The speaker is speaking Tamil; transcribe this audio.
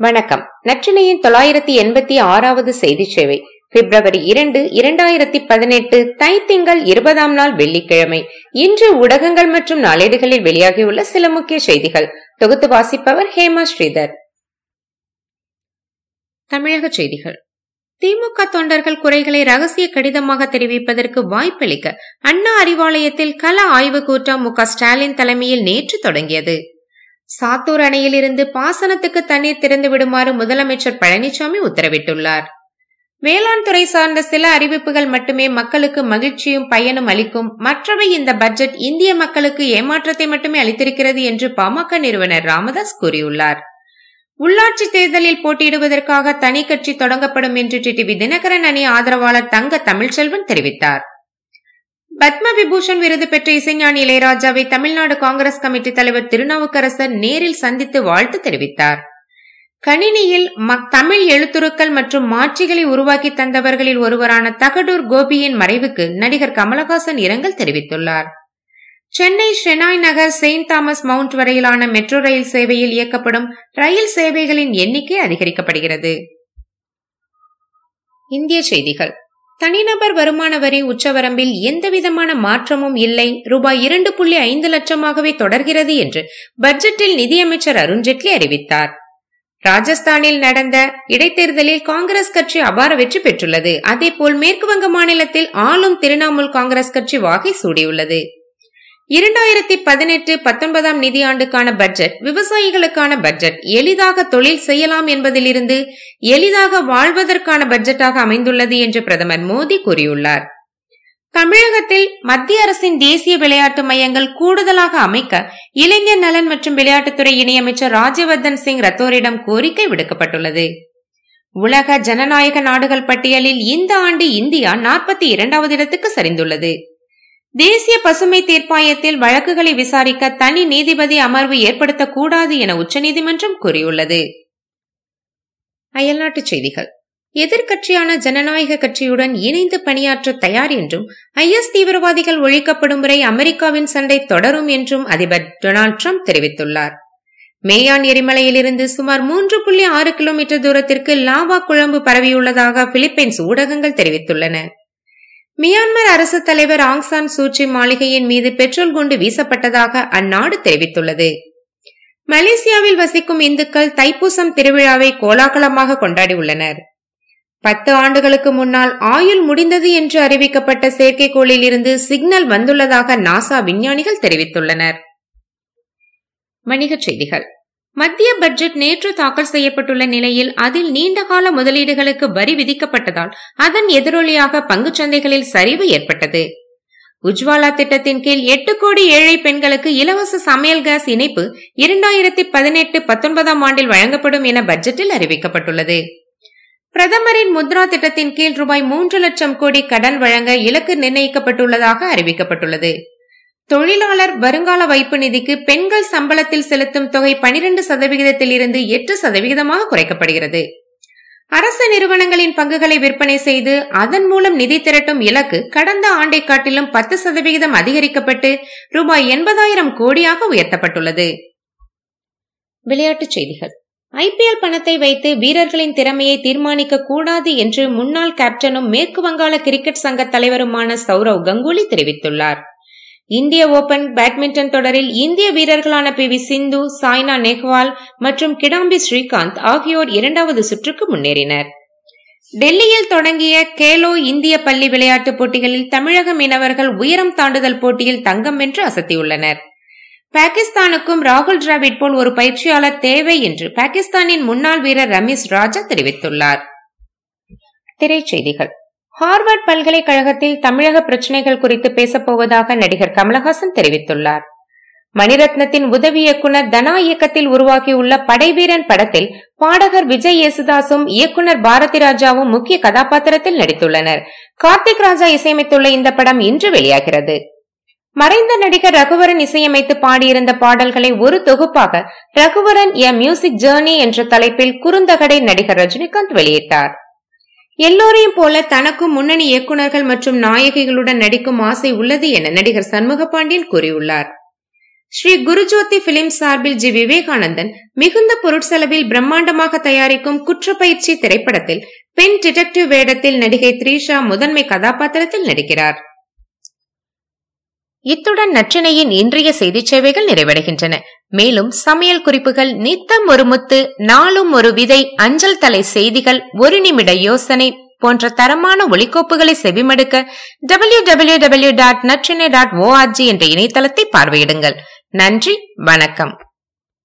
வணக்கம். நற்றினையின் தொள்ளாயிரத்தி எண்பத்தி ஆறாவது செய்தி சேவை. பிப்ரவரி இரண்டு இரண்டாயிரத்தி பதினெட்டு தைத்திங்கள் இருபதாம் நாள் வெள்ளிக்கிழமை. இன்று ஊடகங்கள் மற்றும் நாளேடுகளில் வெளியாகியுள்ள சில முக்கிய செய்திகள். தொகுத்து வாசிப்பவர் ஹேமா ஸ்ரீதர். தமிழக செய்திகள். திமுக தொண்டர்கள் குறைகளை ரகசிய கடிதமாக தெரிவிப்பதற்கு வாய்ப்பளிக்க அண்ணா அறிவாலயத்தில் கள ஆய்வு கூட்டம் மு ஸ்டாலின் தலைமையில் நேற்று தொடங்கியது. சாத்தூர் அணையிலிருந்து பாசனத்துக்கு தண்ணீர் திறந்து விடுமாறு முதலமைச்சர் பழனிசாமி உத்தரவிட்டுள்ளார். வேளாண் துறை சார்ந்த சில அறிவிப்புகள் மட்டுமே மக்களுக்கு மகிழ்ச்சியும் பயனும் அளிக்கும். மற்றவை இந்த பட்ஜெட் இந்திய மக்களுக்கு ஏமாற்றத்தை மட்டுமே அளித்திருக்கிறது என்று பாமக நிறுவனர் ராமதாஸ் கூறியுள்ளார். உள்ளாட்சி தேர்தலில் போட்டியிடுவதற்காக தனி கட்சி தொடங்கப்படும் என்று டிடிவி தினகரன் அணி ஆதரவாளர் தங்க தமிழ்ச்செல்வன் தெரிவித்தார். பத்ம விபூஷன் விருது பெற்ற இசைஞானி இளையராஜாவை தமிழ்நாடு காங்கிரஸ் கமிட்டி தலைவர் திருநாவுக்கரசர் நேரில் சந்தித்து வாழ்த்து தெரிவித்தார். கணினியில் தமிழ் எழுத்துருக்கள் மற்றும் மாற்றிகளை உருவாக்கி தந்தவர்களில் ஒருவரான தகடூர் கோபியின் மறைவுக்கு நடிகர் கமலஹாசன் இரங்கல் தெரிவித்துள்ளார். Chennai Shenoy Nagar Saint Thomas Mount வரையிலான மெட்ரோ ரயில் சேவையில் இயக்கப்படும் ரயில் சேவைகளின் எண்ணிக்கை அதிகரிக்கப்படுகிறது. இந்திய செய்திகள். தனிநபர் வருமான வரி உச்சவரம்பில் எந்தவிதமான மாற்றமும் இல்லை. ரூபாய் இரண்டு புள்ளி ஐந்து லட்சமாகவே தொடர்கிறது என்று பட்ஜெட்டில் நிதியமைச்சர் அருண்ஜேட்லி அறிவித்தார். ராஜஸ்தானில் நடந்த இடைத்தேர்தலில் காங்கிரஸ் கட்சி அபார வெற்றி பெற்றுள்ளது. அதேபோல் மேற்குவங்க மாநிலத்தில் ஆளும் திரிணாமுல் காங்கிரஸ் கட்சி வாகை சூடியுள்ளது. இரண்டாயிரத்தி பதினெட்டு பத்தொன்பதாம் நிதியாண்டுக்கான பட்ஜெட் விவசாயிகளுக்கான பட்ஜெட் எளிதாக தொழில் செய்யலாம் என்பதிலிருந்து எளிதாக வாழ்வதற்கான பட்ஜெட்டாக அமைந்துள்ளது என்று பிரதமர் மோடி கூறியுள்ளார். தமிழகத்தில் மத்திய அரசின் தேசிய விளையாட்டு மையங்கள் கூடுதலாக அமைக்க இளைஞர் நலன் மற்றும் விளையாட்டுத்துறை இணையமைச்சர் ராஜ்யவர்தன் சிங் ரத்தோரிடம் கோரிக்கை விடுக்கப்பட்டுள்ளது. உலக ஜனநாயக நாடுகள் பட்டியலில் இந்த ஆண்டு இந்தியா நாற்பத்தி இரண்டாவது இடத்துக்கு சரிந்துள்ளது. தேசிய பசுமை தீர்ப்பாயத்தில் வழக்குகளை விசாரிக்க தனி நீதிபதி அமர்வு ஏற்படுத்தக்கூடாது என உச்சநீதிமன்றம் கூறியுள்ளது. அயல்நாட்டுச் செய்திகள். எதிர்கட்சியான ஜனநாயக கட்சியுடன் இணைந்து பணியாற்ற தயார் என்றும் ஐஎஸ் தீவிரவாதிகள் ஒழிக்கப்படும் வரை அமெரிக்காவின் சண்டை தொடரும் என்றும் அதிபர் டொனால்டு டிரம்ப் தெரிவித்துள்ளார். மேயான் எரிமலையிலிருந்து சுமார் மூன்று புள்ளி ஆறு கிலோமீட்டர் தூரத்திற்கு லாவா குழம்பு பரவியுள்ளதாக பிலிப்பைன்ஸ் ஊடகங்கள் தெரிவித்துள்ளன. மியான்மர் அரசு தலைவர் ஆங்சான் சூச்சி மாளிகையின் மீது பெட்ரோல் குண்டு வீசப்பட்டதாக அந்நாடு தெரிவித்துள்ளது. மலேசியாவில் வசிக்கும் இந்துக்கள் தைப்பூசம் திருவிழாவை கோலாகலமாக கொண்டாடியுள்ளனர். பத்து ஆண்டுகளுக்கு முன்னால் ஆயுள் முடிந்தது என்று அறிவிக்கப்பட்ட செயற்கைக்கோளில் இருந்து சிக்னல் வந்துள்ளதாக நாசா விஞ்ஞானிகள் தெரிவித்துள்ளனர். வணிகச் செய்திகள். மத்திய பட்ஜெட் நேற்று தாக்கல் செய்யப்பட்டுள்ள நிலையில் அதில் நீண்டகால முதலீடுகளுக்கு வரி விதிக்கப்பட்டதால் அதன் எதிரொலியாக சந்தைகளில் சரிவு ஏற்பட்டது. உஜ்வாலா திட்டத்தின் கீழ் எட்டு கோடி ஏழை பெண்களுக்கு இலவச சமையல் கேஸ் இணைப்பு இரண்டாயிரத்தி பதினெட்டு பத்தொன்பதாம் ஆண்டில் வழங்கப்படும் என பட்ஜெட்டில் அறிவிக்கப்பட்டுள்ளது. பிரதமரின் முத்ரா திட்டத்தின் கீழ் ரூபாய் மூன்று லட்சம் கோடி கடன் வழங்க இலக்கு நிர்ணயிக்கப்பட்டுள்ளதாக அறிவிக்கப்பட்டுள்ளது. தொழிலாளர் வருங்கால வைப்பு நிதிக்கு பெண்கள் சம்பளத்தில் செலுத்தும் தொகை பனிரெண்டு சதவிகிதத்தில் இருந்து எட்டு சதவிகிதமாக குறைக்கப்படுகிறது. அரசு நிறுவனங்களின் பங்குகளை விற்பனை செய்து அதன் மூலம் நிதி திரட்டும் இலக்கு கடந்த ஆண்டை காட்டிலும் பத்து சதவிகிதம் அதிகரிக்கப்பட்டு ரூபாய் எண்பதாயிரம் கோடியாக உயர்த்தப்பட்டுள்ளது. விளையாட்டுச் செய்திகள். ஐபிஎல் பணத்தை வைத்து வீரர்களின் திறமையை தீர்மானிக்க கூடாது என்று முன்னாள் கேப்டனும் மேற்கு வங்காள கிரிக்கெட் சங்க தலைவருமான சௌரவ் கங்குலி தெரிவித்துள்ளார். இந்திய ஓபன் பேட்மிண்டன் தொடரில் இந்திய வீரர்களான பி வி சிந்து சாய்னா நெஹ்வால் மற்றும் கிடாம்பி ஸ்ரீகாந்த் ஆகியோர் இரண்டாவது சுற்றுக்கு முன்னேறினர். டெல்லியில் தொடங்கிய கேலோ இந்திய பள்ளி விளையாட்டுப் போட்டிகளில் தமிழக மீனவர்கள் உயரம் தாண்டுதல் போட்டியில் தங்கம் வென்று அசத்தியுள்ளனர். பாகிஸ்தானுக்கும் ராகுல் டிராவிட் போல் ஒரு பயிற்சியாளர் தேவை என்று பாகிஸ்தானின் முன்னாள் வீரர் ரமேஷ் ராஜா தெரிவித்துள்ளார். திரைச்செய்திகள் ஹார்வர்ட் பல்கலைக்கழகத்தில் தமிழக பிரச்சினைகள் குறித்து பேசப்போவதாக நடிகர் கமலஹாசன் தெரிவித்துள்ளார். மணிரத்னத்தின் உதவி இயக்குனர் தனா இயக்கத்தில் உருவாக்கியுள்ள படைவீரன் படத்தில் பாடகர் விஜய் யேசுதாசும் இயக்குனர் பாரதி ராஜாவும் முக்கிய கதாபாத்திரத்தில் நடித்துள்ளனர். கார்த்திக் ராஜா இசையமைத்துள்ள இந்த படம் இன்று வெளியாகிறது. மறைந்த நடிகர் ரகுவரன் இசையமைத்து பாடியிருந்த பாடல்களை ஒரு தொகுப்பாக ரகுவரன் எ மியூசிக் ஜேர்னி என்ற தலைப்பில் குறுந்தகடை நடிகர் ரஜினிகாந்த் வெளியிட்டார். எல்லோரையும் போல தனக்கும் முன்னணி இயக்குநர்கள் மற்றும் நாயகிகளுடன் நடிக்கும் ஆசை உள்ளது என நடிகர் சண்முக பாண்டியன் கூறியுள்ளார். ஸ்ரீ குருஜோதி பிலிம் சார்பில் ஜி விவேகானந்தன் மிகுந்த பொருட்செலவில் பிரம்மாண்டமாக தயாரிக்கும் குற்றப்பயிற்சி திரைப்படத்தில் பெண் டிடெக்டிவ் வேடத்தில் நடிகை த்ரீஷா முதன்மை கதாபாத்திரத்தில் நடிக்கிறார். இத்துடன் நற்றினையின் இன்றைய செய்தி சேவைகள் நிறைவடைகின்றன. மேலும் சமையல் குறிப்புகள் நித்தம் ஒரு முத்து நாளும் ஒரு விதை அஞ்சல் தலை செய்திகள் ஒரு நிமிட யோசனை போன்ற தரமான ஒலிக்கோப்புகளை செவிமடுக்க W W W dot Natrinai dot O R G என்ற இணையதளத்தை பார்வையிடுங்கள். நன்றி வணக்கம்.